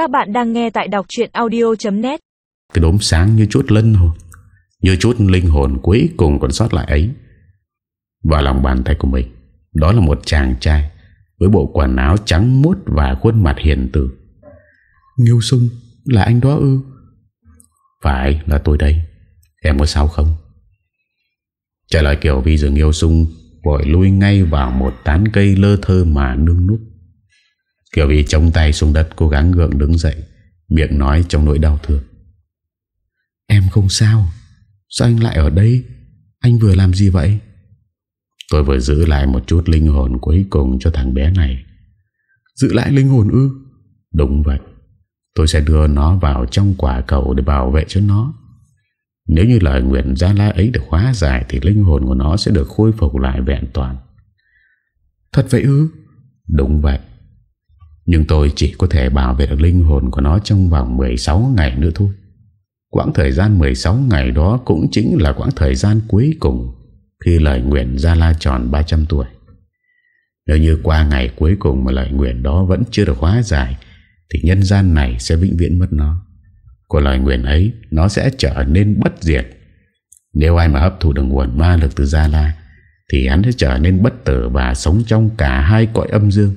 Các bạn đang nghe tại đọc chuyện audio.net Cái đốm sáng như chút linh hồn Như chút linh hồn cuối cùng còn sót lại ấy. Vào lòng bàn tay của mình Đó là một chàng trai Với bộ quần áo trắng mút Và khuôn mặt hiền từ. Nghiêu sung là anh đó ư? Phải là tôi đây Em có sao không? Trả lời Kiều Vi dường Nghiêu sung Vội lui ngay vào một tán cây lơ thơ mà nương nút Kiều Vi chống tay xuống đất Cố gắng gượng đứng dậy Miệng nói trong nỗi đau thương. Em không sao. Sao anh lại ở đây? Anh vừa làm gì vậy? Tôi vừa giữ lại một chút linh hồn cuối cùng cho thằng bé này. Giữ lại linh hồn ư? Đúng vậy. Tôi sẽ đưa nó vào trong quả cầu Để bảo vệ cho nó. Nếu như lời nguyện Gia La ấy được hóa giải Thì linh hồn của nó sẽ được khôi phục lại vẹn toàn. Thật vậy ư? Đúng vậy nhưng tôi chỉ có thể bảo vệ được linh hồn của nó Trong vòng 16 ngày nữa thôi. Quãng thời gian 16 ngày đó Cũng chính là quãng thời gian cuối cùng Khi lời nguyện Gia La tròn 300 tuổi. Nếu như qua ngày cuối cùng Mà lời nguyện đó vẫn chưa được hóa giải, thì nhân gian này sẽ vĩnh viễn mất nó. Của lời nguyện ấy, Nó sẽ trở nên bất diệt. Nếu ai mà hấp thụ được nguồn ma lực từ Gia La, Thì hắn sẽ trở nên bất tử Và sống trong cả hai cõi âm dương.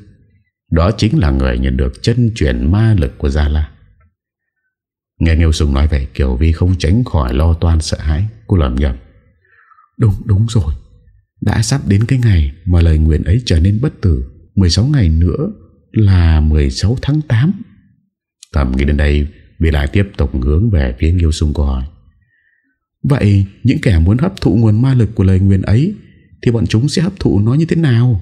Đó chính là người nhận được chân chuyển ma lực của Gia La. Nghe Nghiêu Sùng nói vậy, Kiều Vi không tránh khỏi lo toan sợ hãi. Cô lầm nhầm Đúng đúng rồi. Đã sắp đến cái ngày mà lời nguyện ấy trở nên bất tử 16 ngày nữa là 16 tháng 8 Thầm nghĩ đến đây Vì lại tiếp tục hướng về phía Nghiêu sùng câu hỏi, Vậy những kẻ muốn hấp thụ nguồn ma lực của lời nguyện ấy Thì bọn chúng sẽ hấp thụ nó như thế nào?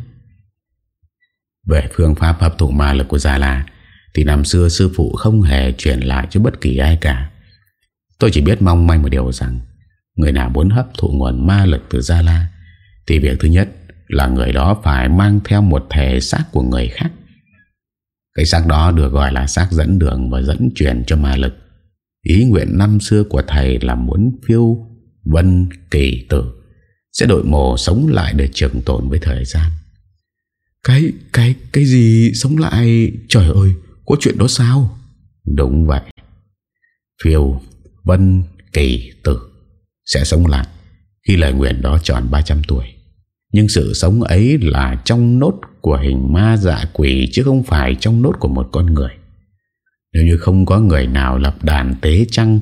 Về phương pháp hấp thụ ma lực của Gia La, Thì năm xưa sư phụ không hề chuyển lại cho bất kỳ ai cả Tôi chỉ biết mong manh một điều rằng, Người nào muốn hấp thụ nguồn ma lực từ Gia La, Thì việc thứ nhất là người đó phải mang theo một thể xác của người khác cái xác đó được gọi là xác dẫn đường và dẫn truyền cho ma lực. Ý nguyện năm xưa của thầy là muốn phiêu vân kỳ tử, sẽ đội mồ sống lại để trường tồn với thời gian. Cái, cái, cái gì sống lại? Trời ơi, có chuyện đó sao? Đúng vậy. Phiêu vân kỳ tử sẽ sống lại khi lời nguyện đó tròn 300 tuổi. Nhưng sự sống ấy là trong nốt của hình ma dạ quỷ chứ không phải trong nốt của một con người. Nếu như không có người nào lập đàn tế trăng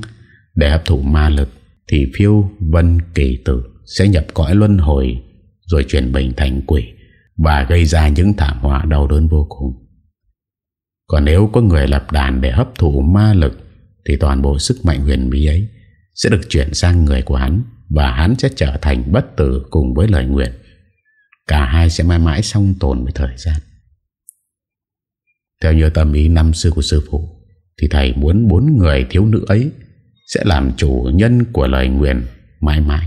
để hấp thụ ma lực thì phiêu vân kỳ tử sẽ nhập cõi luân hồi rồi chuyển bình thành quỷ và gây ra những thảm họa đau đớn vô cùng. Còn nếu có người lập đàn để hấp thụ ma lực, thì toàn bộ sức mạnh huyền bí ấy sẽ được chuyển sang người của hắn, và hắn sẽ trở thành bất tử cùng với lời nguyện. Cả hai sẽ mãi mãi song tồn với thời gian Theo như tâm ý năm xưa của sư phụ, Thì thầy muốn bốn người thiếu nữ ấy Sẽ làm chủ nhân của lời nguyện mãi mãi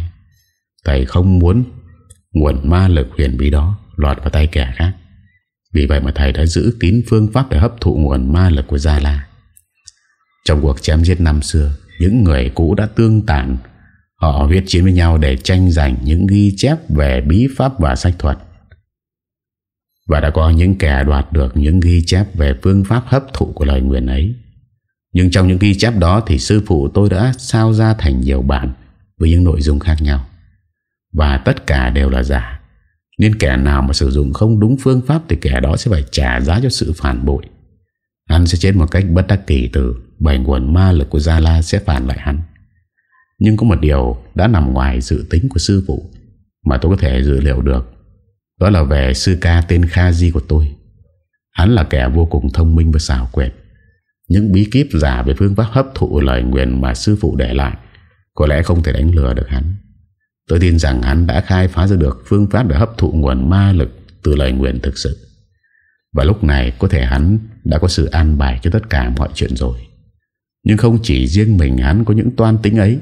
Thầy không muốn nguồn ma lực huyền bí đó lọt vào tay kẻ khác Vì vậy mà thầy đã giữ tín phương pháp để hấp thụ nguồn ma lực của Gia La Trong cuộc chém giết năm xưa, Những người cũ đã tương tàn Họ huyết chiến với nhau để tranh giành những ghi chép về bí pháp và sách thuật. Và đã có những kẻ đoạt được những ghi chép về phương pháp hấp thụ của lời nguyện ấy. Nhưng trong những ghi chép đó thì sư phụ tôi đã sao ra thành nhiều bản với những nội dung khác nhau. Và tất cả đều là giả. Nên kẻ nào mà sử dụng không đúng phương pháp thì kẻ đó sẽ phải trả giá cho sự phản bội. Hắn sẽ chết một cách bất đắc kỳ từ, Bảy nguồn ma lực của Gia La sẽ phản lại hắn. Nhưng có một điều đã nằm ngoài dự tính của sư phụ, Mà tôi có thể dự liệu được Đó là về sư ca tên Kha Di của tôi Hắn là kẻ vô cùng thông minh và xảo quyệt Những bí kíp giả về phương pháp hấp thụ lời nguyện mà sư phụ để lại Có lẽ không thể đánh lừa được hắn Tôi tin rằng hắn đã khai phá ra được phương pháp để hấp thụ nguồn ma lực từ lời nguyện thực sự. Và lúc này có thể hắn đã có sự an bài cho tất cả mọi chuyện rồi. Nhưng không chỉ riêng mình hắn có những toan tính ấy,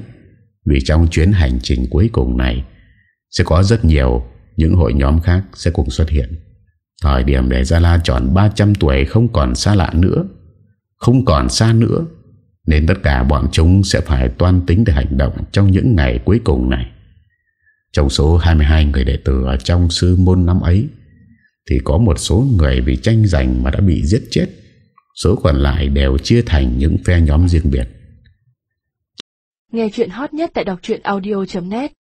vì trong chuyến hành trình cuối cùng này Sẽ có rất nhiều Những hội nhóm khác sẽ cùng xuất hiện. Thời điểm để Gia La tròn 300 tuổi Không còn xa lạ nữa, Không còn xa nữa, Nên tất cả bọn chúng sẽ phải toan tính để hành động Trong những ngày cuối cùng này. Trong số 22 người đệ tử Ở trong sư môn năm ấy, Thì có một số người vì tranh giành Mà đã bị giết chết. Số còn lại đều chia thành những phe nhóm riêng biệt. Nghe chuyện hot nhất tại đọc audio.net